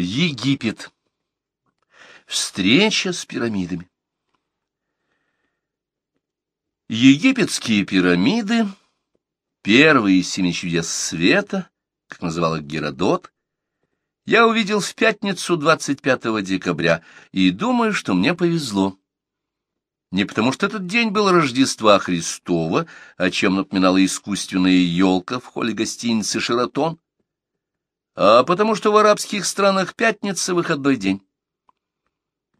Египет. Встреча с пирамидами. Египетские пирамиды, первые семи чудес света, как называл их Геродот, я увидел в пятницу 25 декабря, и думаю, что мне повезло. Не потому что этот день был Рождества Христова, о чем напоминала искусственная елка в холле гостиницы «Шератон», а потому что в арабских странах пятница — выходной день.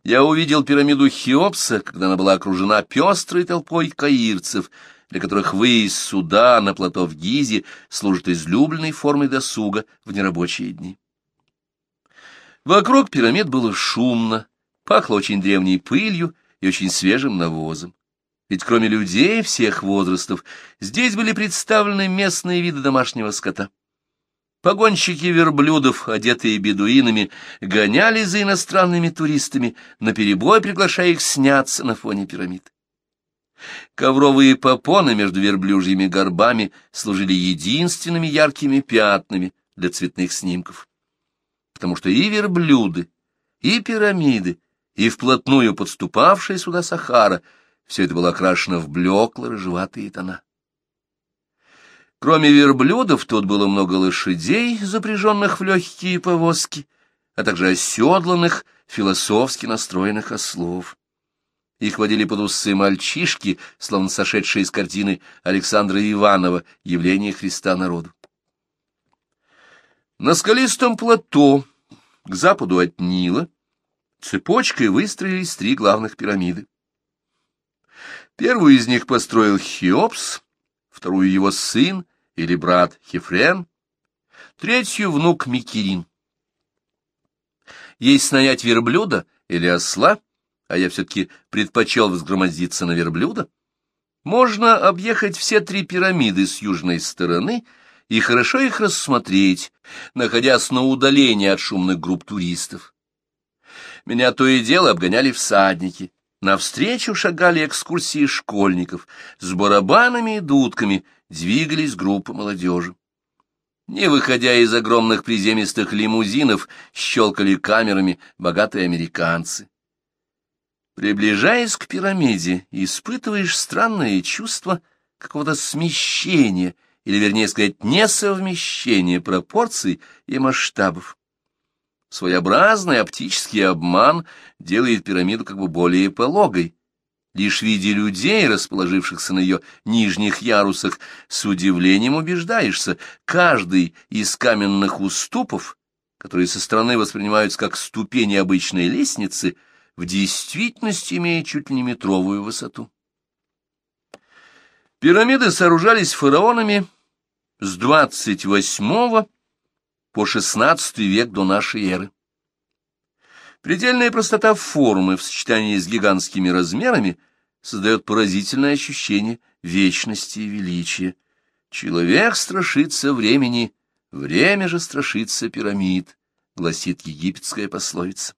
Я увидел пирамиду Хеопса, когда она была окружена пестрой толпой каирцев, для которых выезд суда на плато в Гизе служит излюбленной формой досуга в нерабочие дни. Вокруг пирамид было шумно, пахло очень древней пылью и очень свежим навозом. Ведь кроме людей всех возрастов, здесь были представлены местные виды домашнего скота. Погонщики верблюдов, одетые бедуинами, гонялись за иностранными туристами, наперебой приглашая их сняться на фоне пирамид. Ковровые попоны между верблюжьими горбами служили единственными яркими пятнами для цветных снимков. Потому что и верблюды, и пирамиды, и вплотную подступавшая сюда Сахара, все это было окрашено в блекло-рыжеватые тона. Кроме верблюдов, тут было много лошадей, запряженных в легкие повозки, а также оседланных, философски настроенных ослов. Их водили под усы мальчишки, словно сошедшие из картины Александра Иванова «Явление Христа народу». На скалистом плато, к западу от Нила, цепочкой выстроились три главных пирамиды. Первую из них построил Хеопс, вторую его сын или брат Хефрен, третью внук Микирин. Есть нанять верблюда или осла, а я все-таки предпочел взгромоздиться на верблюда, можно объехать все три пирамиды с южной стороны и хорошо их рассмотреть, находясь на удалении от шумных групп туристов. Меня то и дело обгоняли всадники, Навстречу шагали экскурсии школьников, с барабанами и дудками двигались группы молодежи. Не выходя из огромных приземистых лимузинов, щелкали камерами богатые американцы. Приближаясь к пирамиде, испытываешь странное чувство какого-то смещения, или, вернее сказать, несовмещения пропорций и масштабов. Своеобразный оптический обман делает пирамиду как бы более пологой. Лишь в виде людей, расположившихся на ее нижних ярусах, с удивлением убеждаешься, каждый из каменных уступов, которые со стороны воспринимаются как ступени обычной лестницы, в действительности имеет чуть ли не метровую высоту. Пирамиды сооружались фараонами с 28 по XVI век до нашей эры. Предельная простота формы в сочетании с гигантскими размерами создает поразительное ощущение вечности и величия. Человек страшится времени, время же страшится пирамид, гласит египетская пословица.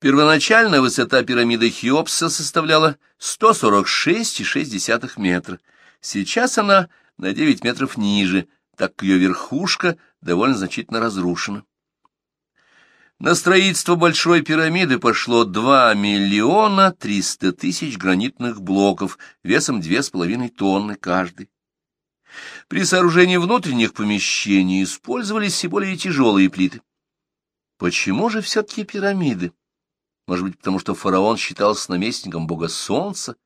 Первоначально высота пирамиды Хеопса составляла 146,6 метра. Сейчас она на 9 метров ниже, так ее верхушка довольно значительно разрушена. На строительство Большой пирамиды пошло 2 миллиона 300 тысяч гранитных блоков весом 2,5 тонны каждый. При сооружении внутренних помещений использовались и более тяжелые плиты. Почему же все-таки пирамиды? Может быть, потому что фараон считался наместником бога солнца,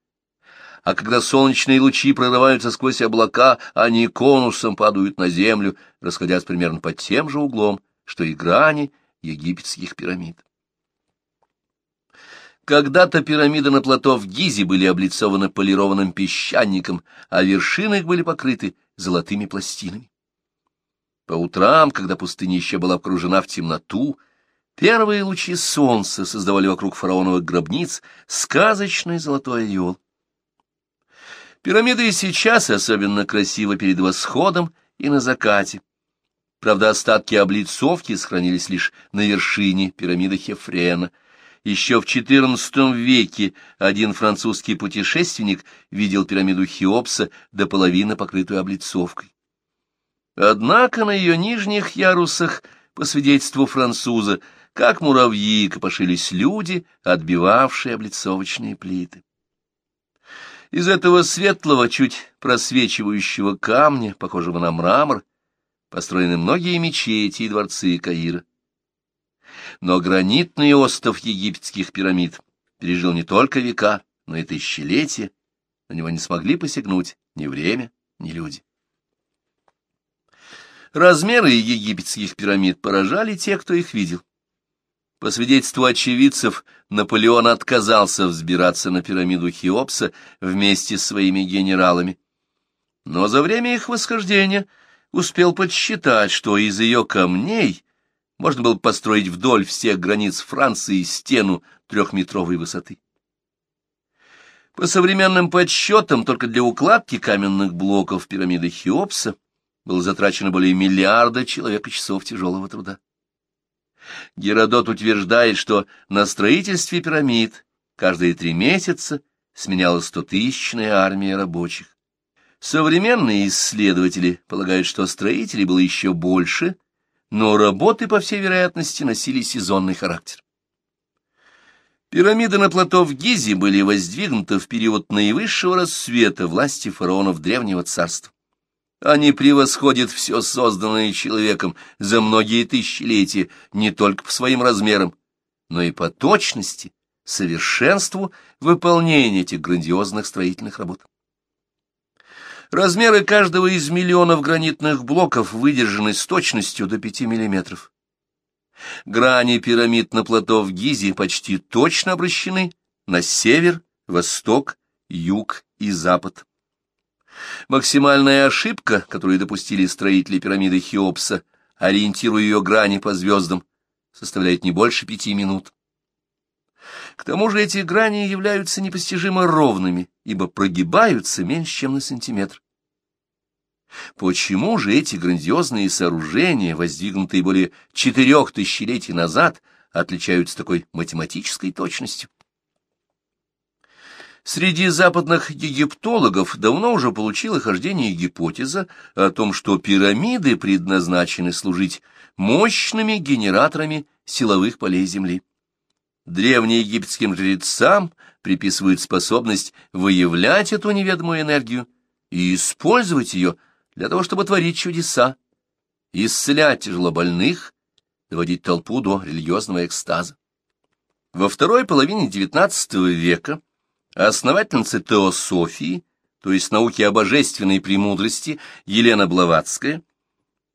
а когда солнечные лучи прорываются сквозь облака, они конусом падают на землю, расходясь примерно под тем же углом, что и грани египетских пирамид. Когда-то пирамиды на плато в Гизе были облицованы полированным песчаником, а вершины их были покрыты золотыми пластинами. По утрам, когда пустыня еще была окружена в темноту, первые лучи солнца создавали вокруг фараоновых гробниц сказочный золотой ореол. Пирамиды и сейчас особенно красиво перед восходом и на закате. Правда, остатки облицовки сохранились лишь на вершине пирамиды Хефрена. Еще в XIV веке один французский путешественник видел пирамиду Хеопса до половины покрытую облицовкой. Однако на ее нижних ярусах по свидетельству француза, как муравьи копошились люди, отбивавшие облицовочные плиты. Из этого светлого, чуть просвечивающего камня, похожего на мрамор, построены многие мечети и дворцы Каира. Но гранитный остров египетских пирамид пережил не только века, но и тысячелетия, на него не смогли посягнуть ни время, ни люди. Размеры египетских пирамид поражали тех, кто их видел. По свидетельству очевидцев, Наполеон отказался взбираться на пирамиду Хеопса вместе с своими генералами. Но за время их восхождения успел подсчитать, что из ее камней можно было построить вдоль всех границ Франции стену трехметровой высоты. По современным подсчетам, только для укладки каменных блоков пирамиды Хеопса было затрачено более миллиарда человека-часов тяжелого труда. Геродот утверждает, что на строительстве пирамид каждые три месяца сменялась стотысячная армия рабочих. Современные исследователи полагают, что строителей было еще больше, но работы, по всей вероятности, носили сезонный характер. Пирамиды на плато в Гизе были воздвигнуты в период наивысшего рассвета власти фараонов Древнего Царства. Они превосходят все созданное человеком за многие тысячелетия не только по своим размерам, но и по точности, совершенству выполнения этих грандиозных строительных работ. Размеры каждого из миллионов гранитных блоков выдержаны с точностью до 5 миллиметров. Грани пирамид на плато в Гизе почти точно обращены на север, восток, юг и запад. Максимальная ошибка, которую допустили строители пирамиды Хеопса, ориентируя ее грани по звездам, составляет не больше пяти минут. К тому же эти грани являются непостижимо ровными, ибо прогибаются меньше, чем на сантиметр. Почему же эти грандиозные сооружения, воздвигнутые более четырех тысячелетий назад, отличаются такой математической точностью? Среди западных египтологов давно уже получила хождение гипотеза о том, что пирамиды предназначены служить мощными генераторами силовых полей Земли. Древнеегипетским жрецам приписывают способность выявлять эту неведомую энергию и использовать ее для того, чтобы творить чудеса, исцелять тяжелобольных, доводить толпу до религиозного экстаза. Во второй половине XIX века основательница теософии, то есть науки о божественной премудрости, Елена Блаватская,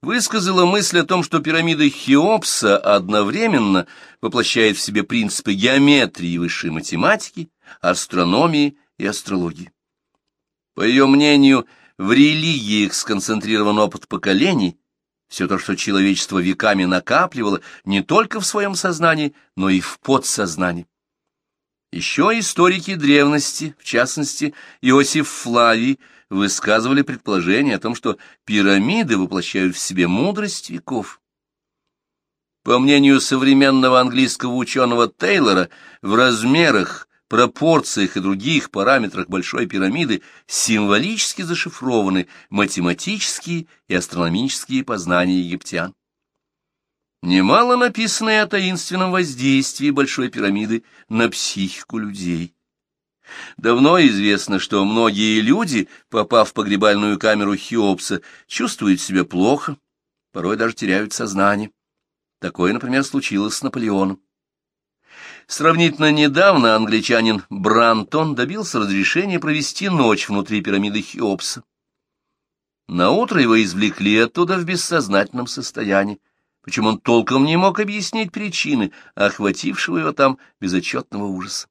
высказала мысль о том, что пирамида Хеопса одновременно воплощает в себе принципы геометрии и высшей математики, астрономии и астрологии. По ее мнению, в религиях сконцентрирован опыт поколений, все то, что человечество веками накапливало не только в своем сознании, но и в подсознании. Еще историки древности, в частности Иосиф Флавий, высказывали предположение о том, что пирамиды воплощают в себе мудрость веков. По мнению современного английского ученого Тейлора, в размерах, пропорциях и других параметрах Большой пирамиды символически зашифрованы математические и астрономические познания египтян. Немало написано и о таинственном воздействии Большой пирамиды на психику людей. Давно известно, что многие люди, попав в погребальную камеру Хеопса, чувствуют себя плохо, порой даже теряют сознание. Такое, например, случилось с Наполеоном. Сравнительно недавно англичанин Брантон добился разрешения провести ночь внутри пирамиды Хеопса. Наутро его извлекли оттуда в бессознательном состоянии, причем он толком не мог объяснить причины охватившего его там безотчетного ужаса.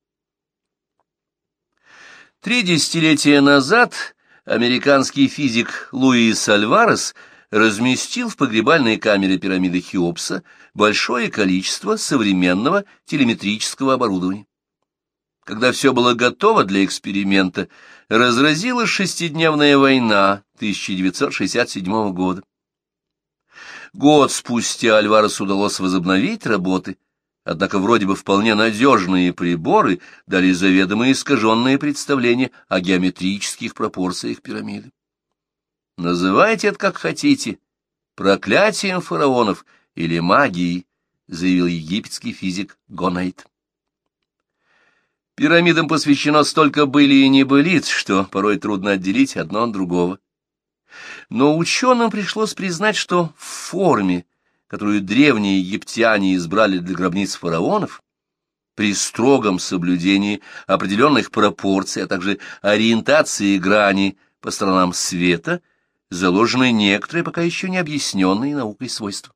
Три десятилетия назад американский физик Луис Альварес разместил в погребальной камере пирамиды Хеопса большое количество современного телеметрического оборудования. Когда все было готово для эксперимента, разразилась шестидневная война 1967 года. Год спустя Альваресу удалось возобновить работы, однако вроде бы вполне надежные приборы дали заведомо искаженные представления о геометрических пропорциях пирамиды. Называйте это как хотите, проклятием фараонов или магией, заявил египетский физик Гонейт. Пирамидам посвящено столько были и небылиц, что порой трудно отделить одно от другого. Но ученым пришлось признать, что в форме, которую древние египтяне избрали для гробниц фараонов, при строгом соблюдении определенных пропорций, а также ориентации грани по сторонам света, заложены некоторые пока еще не объясненные наукой свойства.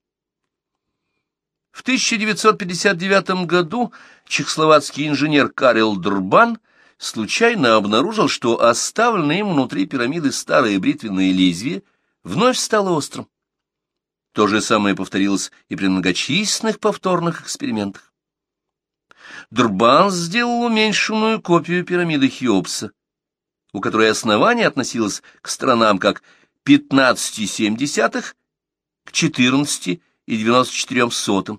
В 1959 году чехословацкий инженер Карел Дурбан случайно обнаружил, что оставленные им внутри пирамиды старые бритвенные лезвия вновь стало острым. То же самое повторилось и при многочисленных повторных экспериментах. Дурбан сделал уменьшенную копию пирамиды Хеопса, у которой основание относилось к сторонам как 15,7 к 14,94.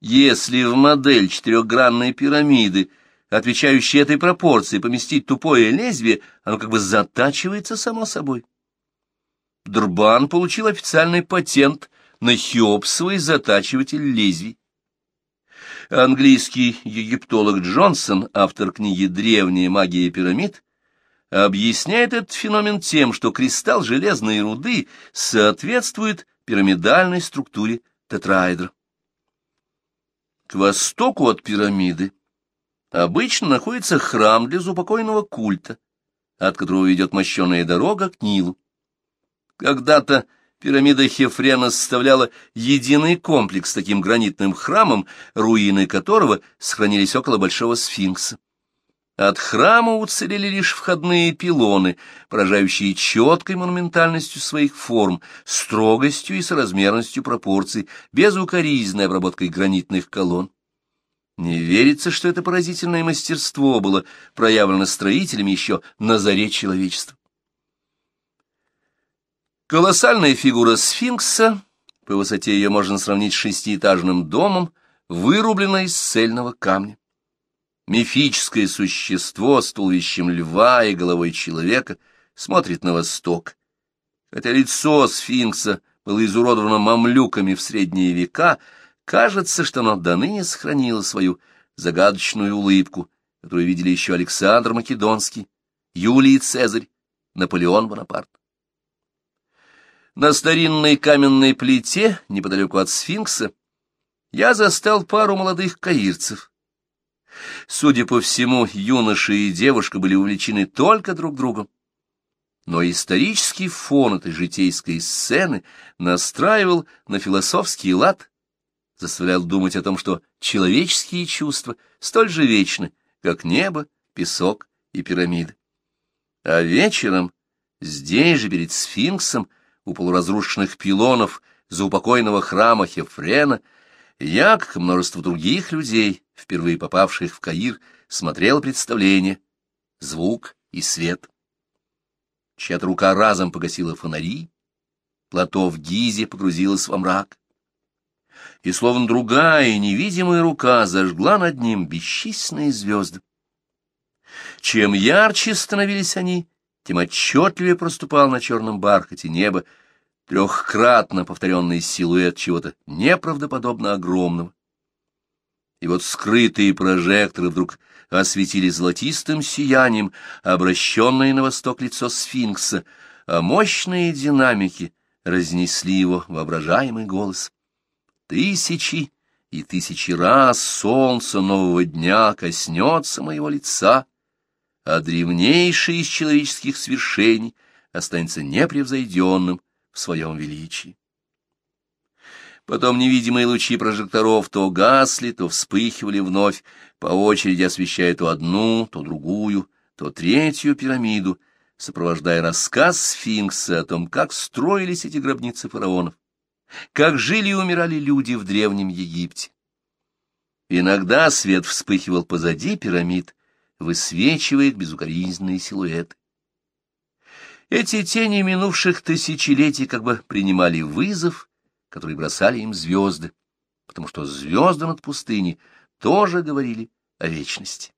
Если в модель четырехгранной пирамиды, отвечающей этой пропорции, поместить тупое лезвие, оно как бы затачивается само собой. Дурбан получил официальный патент на хиопсовый затачиватель лезвий. Английский египтолог Джонсон, автор книги «Древняя магия пирамид», объясняет этот феномен тем, что кристалл железной руды соответствует пирамидальной структуре тетраэдра. К востоку от пирамиды обычно находится храм для заупокойного культа, от которого ведет мощеная дорога к Нилу. Когда-то Пирамида Хефрена составляла единый комплекс с таким гранитным храмом, руины которого сохранились около Большого сфинкса. От храма уцелели лишь входные пилоны, поражающие четкой монументальностью своих форм, строгостью и соразмерностью пропорций, безукоризненной обработкой гранитных колонн. Не верится, что это поразительное мастерство было проявлено строителями еще на заре человечества. Колоссальная фигура сфинкса, по высоте ее можно сравнить с шестиэтажным домом, вырублена из цельного камня. Мифическое существо с туловищем льва и головой человека смотрит на восток. Хотя лицо сфинкса было изуродовано мамлюками в средние века, кажется, что оно до ныне сохранило свою загадочную улыбку, которую видели еще Александр Македонский, Юлий Цезарь, Наполеон Бонапарт. На старинной каменной плите, неподалеку от сфинкса, я застал пару молодых каирцев. Судя по всему, юноша и девушка были увлечены только друг другом. Но исторический фон этой житейской сцены настраивал на философский лад, заставлял думать о том, что человеческие чувства столь же вечны, как небо, песок и пирамиды. А вечером, здесь же перед сфинксом, у полуразрушенных пилонов заупокойного храма Хефрена, я, как множество других людей, впервые попавших в Каир, смотрел представление, звук и свет. Чья-то рука разом погасила фонари, плато в Гизе погрузилось во мрак. И словно другая невидимая рука зажгла над ним бесчисленные звезды. Чем ярче становились они, тем отчетливее проступал на черном бархате неба трехкратно повторенный силуэт чего-то неправдоподобно огромного. И вот скрытые прожекторы вдруг осветили золотистым сиянием обращенное на восток лицо сфинкса, а мощные динамики разнесли его воображаемый голос. Тысячи и тысячи раз солнце нового дня коснется моего лица, а древнейшее из человеческих свершений останется непревзойденным в своем величии. Потом невидимые лучи прожекторов то гасли, то вспыхивали вновь, по очереди освещая то одну, то другую, то третью пирамиду, сопровождая рассказ сфинкса о том, как строились эти гробницы фараонов, как жили и умирали люди в Древнем Египте. Иногда свет вспыхивал позади пирамид, высвечивая их безукоризненные силуэты. Эти тени минувших тысячелетий как бы принимали вызов, который бросали им звезды, потому что звезды над пустыней тоже говорили о вечности.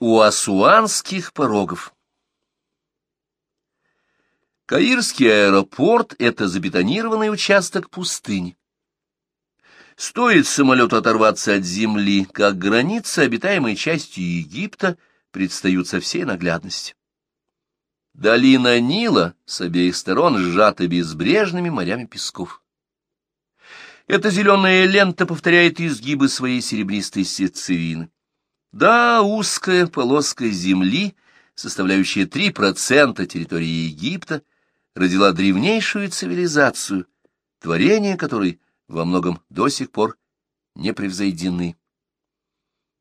У асуанских порогов Каирский аэропорт — это забетонированный участок пустыни. Стоит самолету оторваться от земли, как границы обитаемой части Египта предстают со всей наглядностью. Долина Нила с обеих сторон сжата безбрежными морями песков. Эта зеленая лента повторяет изгибы своей серебристой сердцевины. Да, узкая полоска земли, составляющая 3% территории Египта, родила древнейшую цивилизацию, творение которой во многом до сих пор не превзойдены.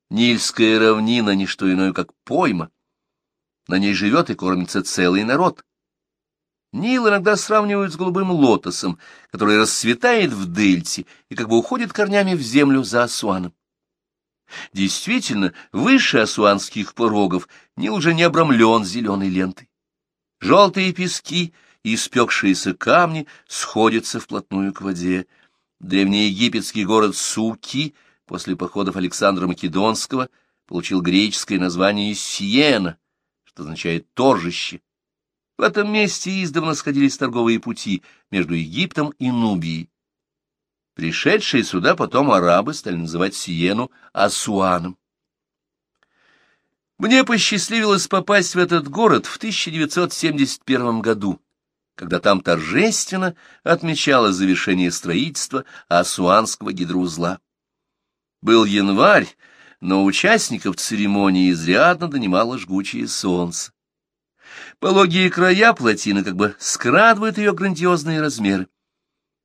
Нильская равнина — не что иное, как пойма. На ней живет и кормится целый народ. Нил иногда сравнивают с голубым лотосом, который расцветает в дельте и как бы уходит корнями в землю за Асуаном. Действительно, выше асуанских порогов Нил уже не обрамлен зеленой лентой. Желтые пески и испекшиеся камни сходятся вплотную к воде. Древнеегипетский город Суки после походов Александра Македонского получил греческое название Сиена, что означает «торжище». В этом месте издавна сходились торговые пути между Египтом и Нубией. Пришедшие сюда потом арабы стали называть Сиену Асуаном. Мне посчастливилось попасть в этот город в 1971 году, когда там торжественно отмечалось завершение строительства Асуанского гидроузла. Был январь, но участников церемонии изрядно донимало жгучее солнце. Пологие края плотины как бы скрадывают ее грандиозные размеры.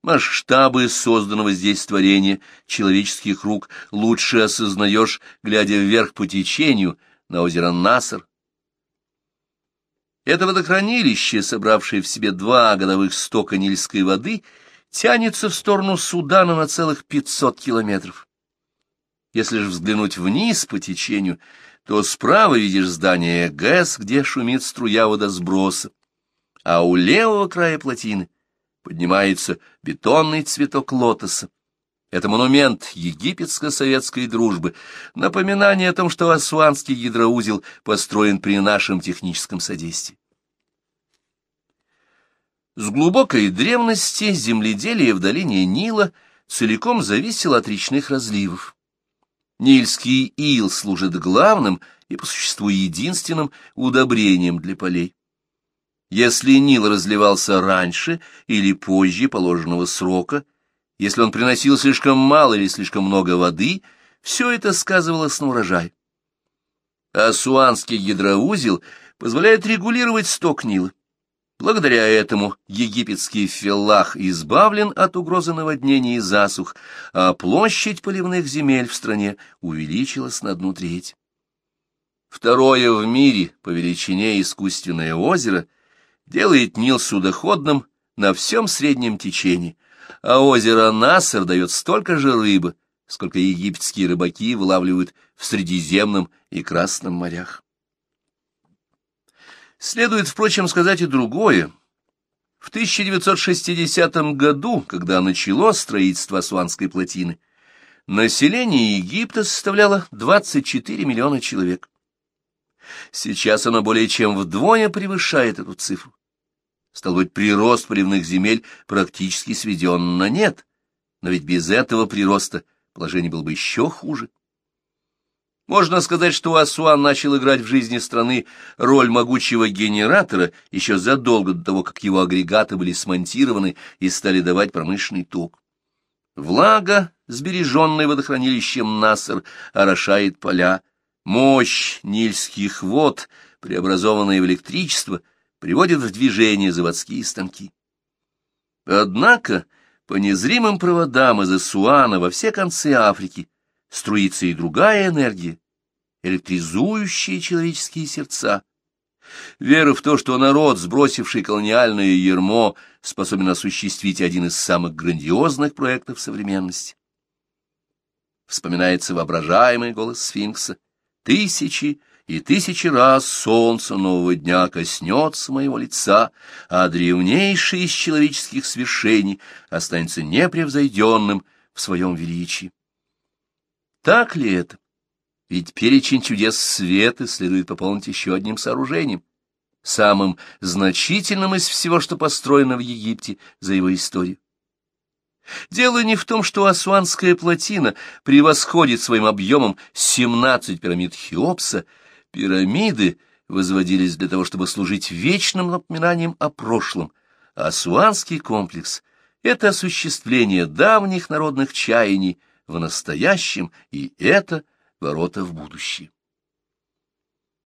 Масштабы созданного здесь творения человеческих рук лучше осознаешь, глядя вверх по течению на озеро Насар. Это водохранилище, собравшее в себе два годовых стока нильской воды, тянется в сторону Судана на целых пятьсот километров. Если же взглянуть вниз по течению, то справа видишь здание ГЭС, где шумит струя водосброса, а у левого края плотины — поднимается бетонный цветок лотоса. Это монумент египетско-советской дружбы, напоминание о том, что Асуанский гидроузел построен при нашем техническом содействии. С глубокой древности земледелие в долине Нила целиком зависело от речных разливов. Нильский ил служит главным и по существу единственным удобрением для полей. Если Нил разливался раньше или позже положенного срока, если он приносил слишком мало или слишком много воды, все это сказывалось на урожай. Асуанский гидроузел позволяет регулировать сток Нила. Благодаря этому египетский филлах избавлен от угрозы наводнений и засух, а площадь поливных земель в стране увеличилась на одну треть. Второе в мире по величине искусственное озеро — делает Нил судоходным на всем среднем течении, а озеро Насер дает столько же рыбы, сколько египетские рыбаки вылавливают в Средиземном и Красном морях. Следует, впрочем, сказать и другое. В 1960 году, когда началось строительство Асуанской плотины, население Египта составляло 24 миллиона человек. Сейчас оно более чем вдвое превышает эту цифру. Стал быть, прирост поливных земель практически сведен на нет, но ведь без этого прироста положение было бы еще хуже. Можно сказать, что Асуан начал играть в жизни страны роль могучего генератора еще задолго до того, как его агрегаты были смонтированы и стали давать промышленный ток. Влага, сбереженная водохранилищем Насар, орошает поля. Мощь нильских вод, преобразованная в электричество — приводит в движение заводские станки. Однако по незримым проводам из Асуана во все концы Африки струится и другая энергия, электризующая человеческие сердца. Вера в то, что народ, сбросивший колониальное ермо, способен осуществить один из самых грандиозных проектов современности. Вспоминается воображаемый голос сфинкса. Тысячи и тысячи раз солнце нового дня коснется моего лица, а древнейшее из человеческих свершений останется непревзойденным в своем величии. Так ли это? Ведь перечень чудес света следует пополнить еще одним сооружением. самым значительным из всего, что построено в Египте за его историю. Дело не в том, что Асуанская плотина превосходит своим объемом 17 пирамид Хеопса. Пирамиды возводились для того, чтобы служить вечным напоминанием о прошлом. А Асуанский комплекс — это осуществление давних народных чаяний в настоящем, и это ворота в будущее.